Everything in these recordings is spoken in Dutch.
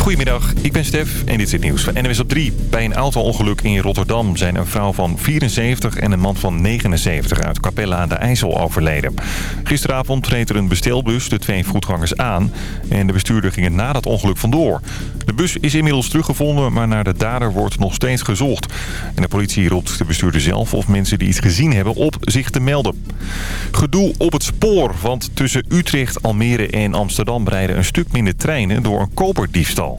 Goedemiddag, ik ben Stef en dit is het nieuws van NWS op 3. Bij een auto-ongeluk in Rotterdam zijn een vrouw van 74 en een man van 79 uit Capella aan de IJssel overleden. Gisteravond reed er een bestelbus de twee voetgangers aan en de bestuurder ging na dat ongeluk vandoor. De bus is inmiddels teruggevonden, maar naar de dader wordt nog steeds gezocht. En de politie roept de bestuurder zelf of mensen die iets gezien hebben op zich te melden. Gedoe op het spoor, want tussen Utrecht, Almere en Amsterdam rijden een stuk minder treinen door een koperdiefstal.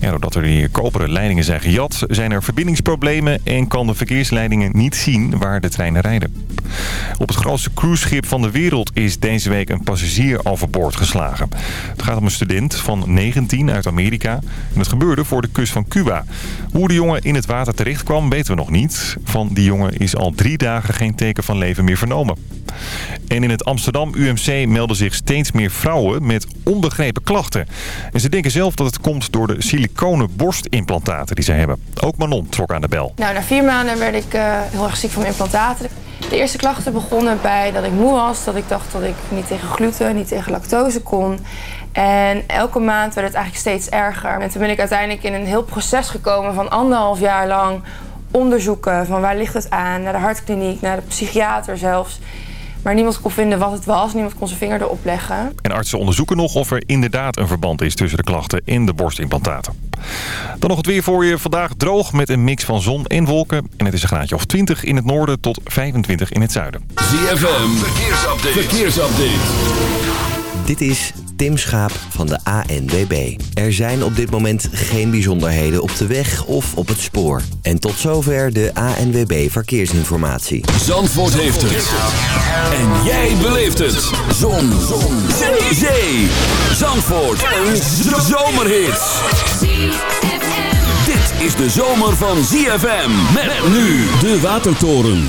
Doordat er hier koperen leidingen zijn gejat, zijn er verbindingsproblemen en kan de verkeersleidingen niet zien waar de treinen rijden. Op het grootste cruiseschip van de wereld is deze week een passagier overboord geslagen. Het gaat om een student van 19 uit Amerika en het gebeurde voor de kust van Cuba. Hoe de jongen in het water terecht kwam weten we nog niet. Van die jongen is al drie dagen geen teken van leven meer vernomen. En in het Amsterdam UMC melden zich steeds meer vrouwen met onbegrepen klachten. En ze denken zelf dat het komt door de siliconen borstimplantaten die ze hebben. Ook Manon trok aan de bel. Nou, na vier maanden werd ik uh, heel erg ziek van mijn implantaten. De eerste klachten begonnen bij dat ik moe was. Dat ik dacht dat ik niet tegen gluten, niet tegen lactose kon. En elke maand werd het eigenlijk steeds erger. En toen ben ik uiteindelijk in een heel proces gekomen van anderhalf jaar lang onderzoeken van waar ligt het aan, naar de hartkliniek, naar de psychiater zelfs. Maar niemand kon vinden wat het was. Niemand kon zijn vinger erop leggen. En artsen onderzoeken nog of er inderdaad een verband is tussen de klachten en de borstimplantaten. Dan nog het weer voor je. Vandaag droog met een mix van zon en wolken. En het is een graadje of 20 in het noorden tot 25 in het zuiden. ZFM, verkeersupdate. verkeersupdate. Dit is Tim Schaap van de ANWB. Er zijn op dit moment geen bijzonderheden op de weg of op het spoor. En tot zover de ANWB Verkeersinformatie. Zandvoort heeft het. En jij beleeft het. Zon. Zon. Zee. Zee. Zandvoort. Een zomerhit. Dit is de zomer van ZFM. Met nu de Watertoren.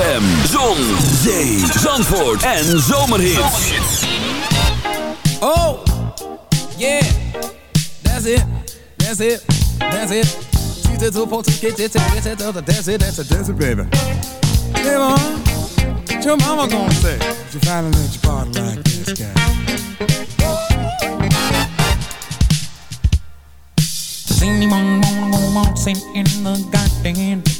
ZFM, zon, zee, zandvoort en zomerhits. Oh, yeah, that's it, that's it, that's it. That's it, that's it, that's it, that's it, baby. Hey, mom, what your mama gonna say? If you finally let your body like this guy. Does anyone wanna go waltzing in the garden?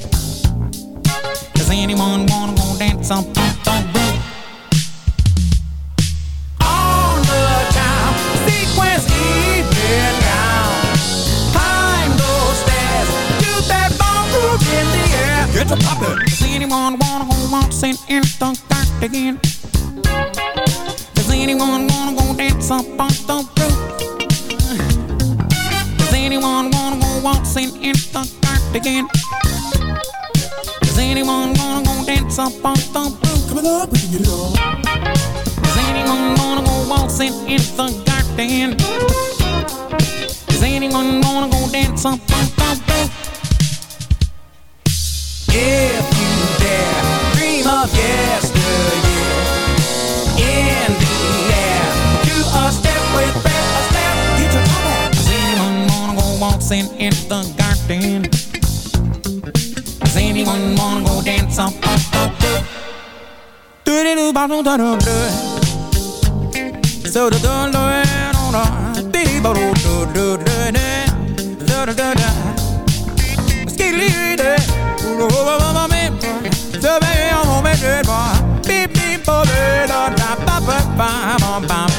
Does anyone wanna go dance on the roof? On the time, sequence even down. Climb those stairs, do that ballroom in the air. Get to poppin'. Does anyone wanna go waltzing in the garden? Does anyone wanna go dance up on the roof? Does anyone wanna go waltzing in the garden? Does anyone wanna go dance up on the roof? Come on, we can get it on. Does anyone wanna go waltzing in the garden? Does anyone wanna go dance up on the roof? If you dare, dream of yesteryear. In the air, do a step with Fred Astaire. Get your top hat. Anyone wanna go waltzing in the garden? Anyone wanna go dance on? Do do do ba do do do do. So do do do do do. Dee ba do do do do do. Do do do do. Skidly do. Do do ba ba ba me. So baby I'm on my dead boy. Beep beep ba da da ba ba ba ba ba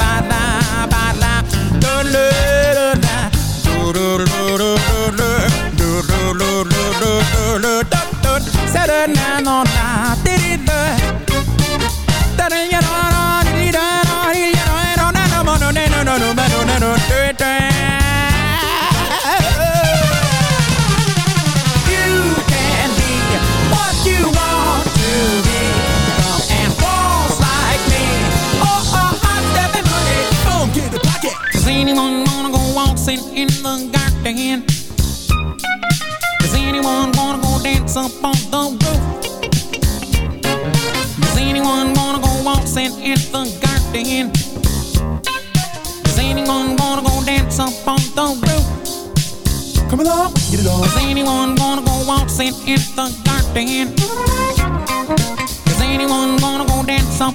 Saturday night on night the garden? Does anyone wanna go dance up on the roof? Come along, get it on. Does anyone wanna go waltzing in the garden? Does anyone wanna go dance up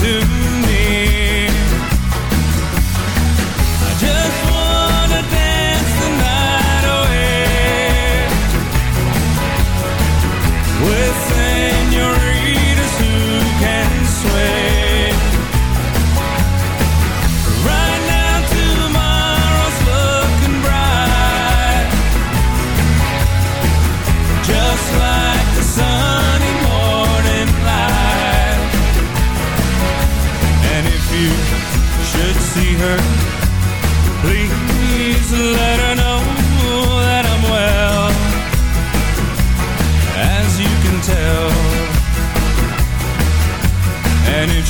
to me.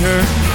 Her,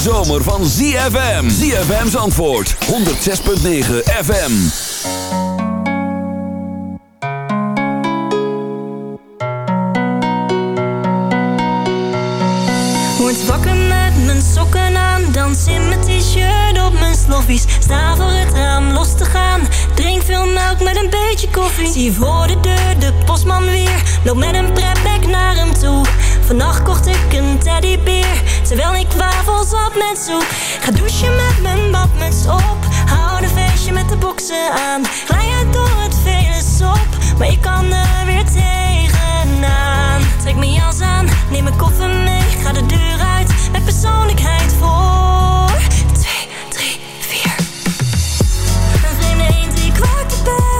zomer van ZFM. ZFM's antwoord, 106.9 FM. Word wakker met mijn sokken aan, dans in mijn t-shirt op mijn sloffies. Sta voor het raam los te gaan, drink veel melk met een beetje koffie. Zie voor de deur de postman weer, loop met een pretbag naar hem toe. Vannacht kocht ik een teddybeer, terwijl ik wafels op met soep. Ga douchen met mijn badmuts op, hou een feestje met de boksen aan. Glij uit door het vele sop, maar ik kan er weer tegenaan. Trek mijn jas aan, neem mijn koffer mee, ga de deur uit met persoonlijkheid voor. 2, 3, 4. Een vreemde eend die kwaakt best,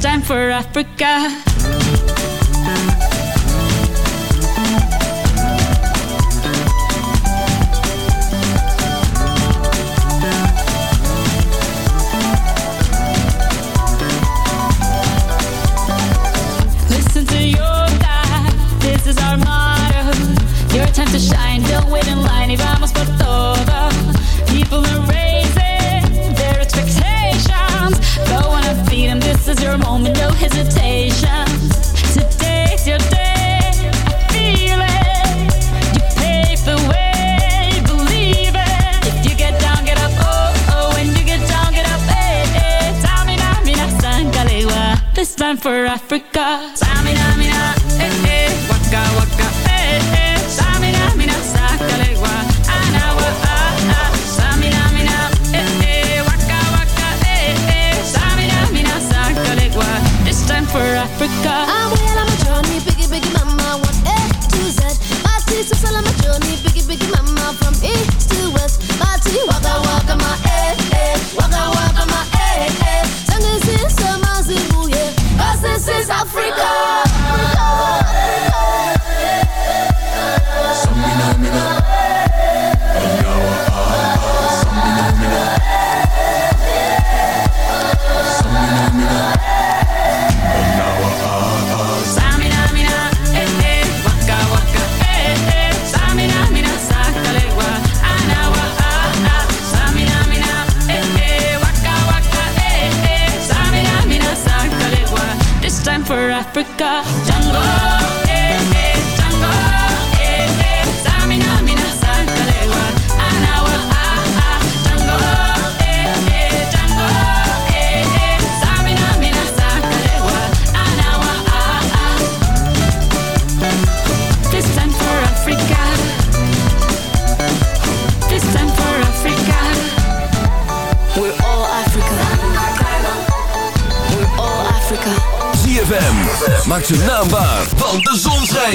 time for Africa. Your time to shine, don't wait in line, vamos por todo. People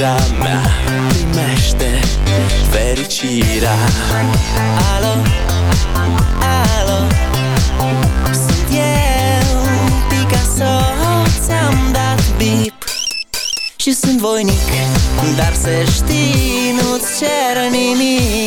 Iubirea mea Primește fericirea. Alo, alo. Sunt eu, Picasso Ți-am dat bip. Și sunt voinic Dar să știi, nu-ți cer nimic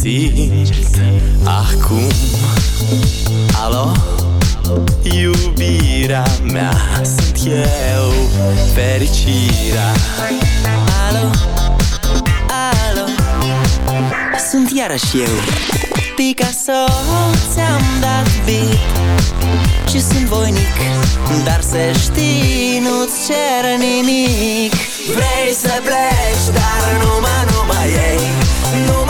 simt acum Alo, iubirea mea Sunt eu, fericirea. Alo, alo? Sunt iarăși eu. Picasso Ți-am dat bip Și sunt voinic Dar să știi, nu-ți cer nimic. Vrei să pleci, dar numai, numai ei. Numai, numai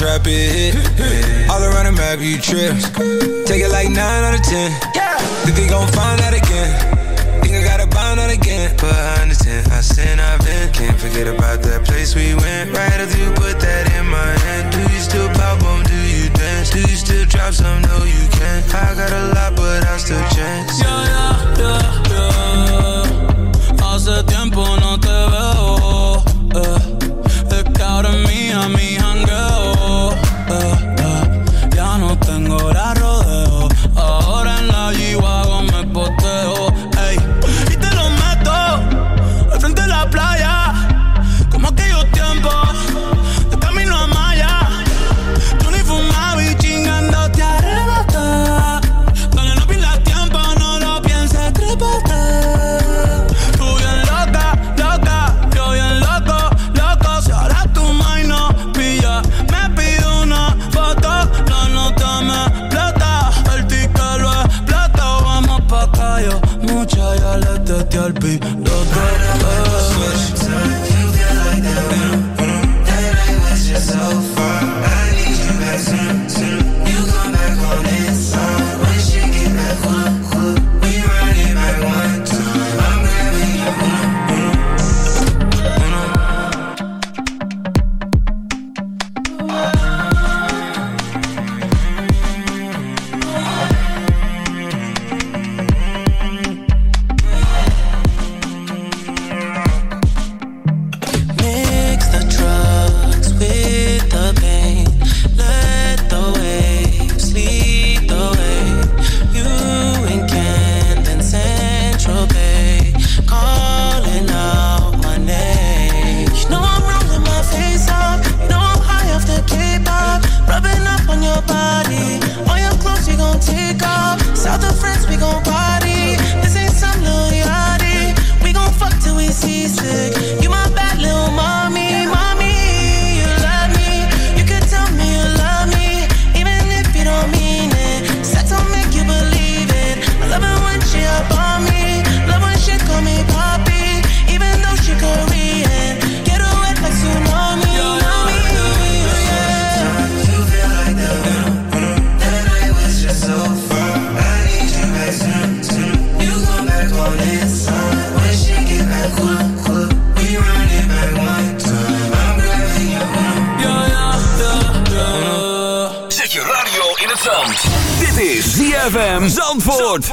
trap, it hit. All around the map, you trip. Take it like 9 out of 10. Think they gon' find out again. Think I gotta bind out again. But I understand, I sin, I've been. Can't forget about that place we went. Right after you put that in my hand. Do you still pop on? Do you dance? Do you still drop some? No, you can't. I got a lot, but I still chance. Yeah, yeah, yeah, yeah. Hace tiempo no Zandvoort.